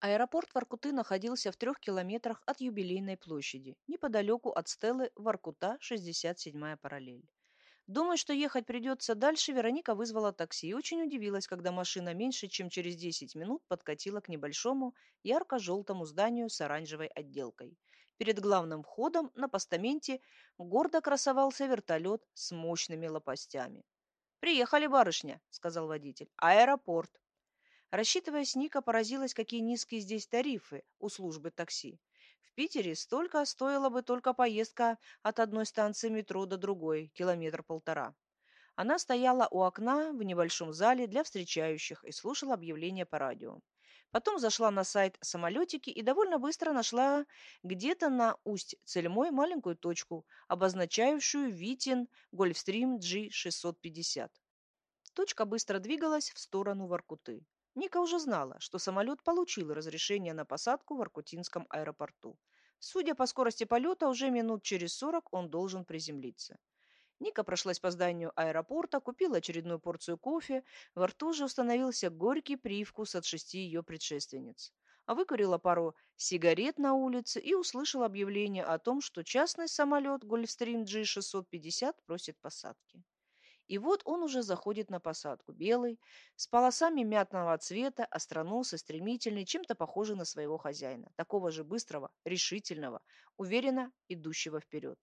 Аэропорт Воркуты находился в трех километрах от юбилейной площади, неподалеку от стелы Воркута, 67-я параллель. Думая, что ехать придется дальше, Вероника вызвала такси и очень удивилась, когда машина меньше, чем через 10 минут подкатила к небольшому ярко-желтому зданию с оранжевой отделкой. Перед главным входом на постаменте гордо красовался вертолет с мощными лопастями. «Приехали, барышня», — сказал водитель. «Аэропорт». Рассчитываясь, Ника поразилась, какие низкие здесь тарифы у службы такси. В Питере столько стоила бы только поездка от одной станции метро до другой, километр-полтора. Она стояла у окна в небольшом зале для встречающих и слушала объявления по радио. Потом зашла на сайт самолетики и довольно быстро нашла где-то на усть-цельмой маленькую точку, обозначающую Витин Гольфстрим G650. Точка быстро двигалась в сторону Воркуты. Ника уже знала, что самолет получил разрешение на посадку в Аркутинском аэропорту. Судя по скорости полета, уже минут через сорок он должен приземлиться. Ника прошлась по зданию аэропорта, купила очередную порцию кофе, во рту же установился горький привкус от шести ее предшественниц. А выкурила пару сигарет на улице и услышала объявление о том, что частный самолет Гольфстрим G650 просит посадки. И вот он уже заходит на посадку, белый, с полосами мятного цвета, остроносый, стремительный, чем-то похожий на своего хозяина, такого же быстрого, решительного, уверенно идущего вперед.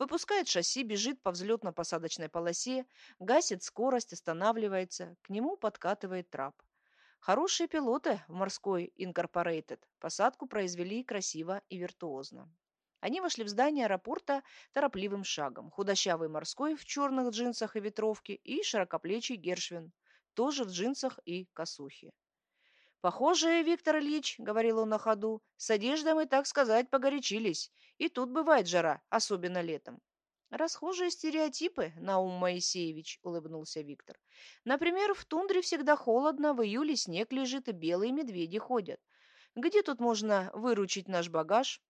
Выпускает шасси, бежит по взлетно-посадочной полосе, гасит скорость, останавливается, к нему подкатывает трап. Хорошие пилоты в морской Incorporated посадку произвели красиво и виртуозно. Они вошли в здание аэропорта торопливым шагом. Худощавый морской в черных джинсах и ветровке и широкоплечий Гершвин, тоже в джинсах и косухе. «Похоже, Виктор Ильич, — говорил он на ходу, — с одеждой мы, так сказать, погорячились. И тут бывает жара, особенно летом». «Расхожие стереотипы, Наум Моисеевич», — улыбнулся Виктор. «Например, в тундре всегда холодно, в июле снег лежит и белые медведи ходят. Где тут можно выручить наш багаж?»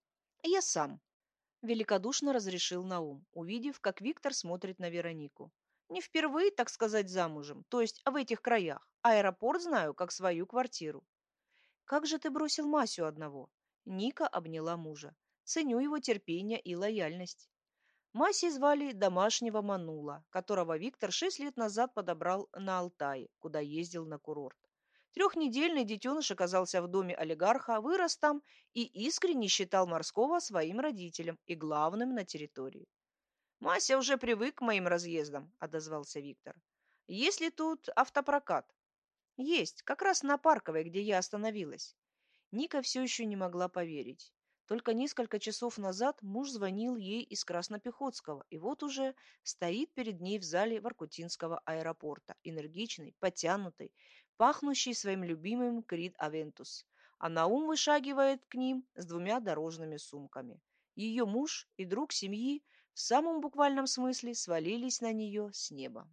«Я сам», — великодушно разрешил Наум, увидев, как Виктор смотрит на Веронику. «Не впервые, так сказать, замужем, то есть в этих краях. Аэропорт знаю, как свою квартиру». «Как же ты бросил Масю одного?» Ника обняла мужа. «Ценю его терпение и лояльность». Масей звали домашнего Манула, которого Виктор шесть лет назад подобрал на Алтае, куда ездил на курорт. Трехнедельный детеныш оказался в доме олигарха, вырос там и искренне считал морского своим родителем и главным на территории. «Мася уже привык к моим разъездам», — отозвался Виктор. «Есть ли тут автопрокат?» «Есть, как раз на Парковой, где я остановилась». Ника все еще не могла поверить. Только несколько часов назад муж звонил ей из Краснопехотского, и вот уже стоит перед ней в зале Воркутинского аэропорта, энергичный, подтянутый, пахнущий своим любимым Крид Авентус, а Наум вышагивает к ним с двумя дорожными сумками. Ее муж и друг семьи в самом буквальном смысле свалились на нее с неба.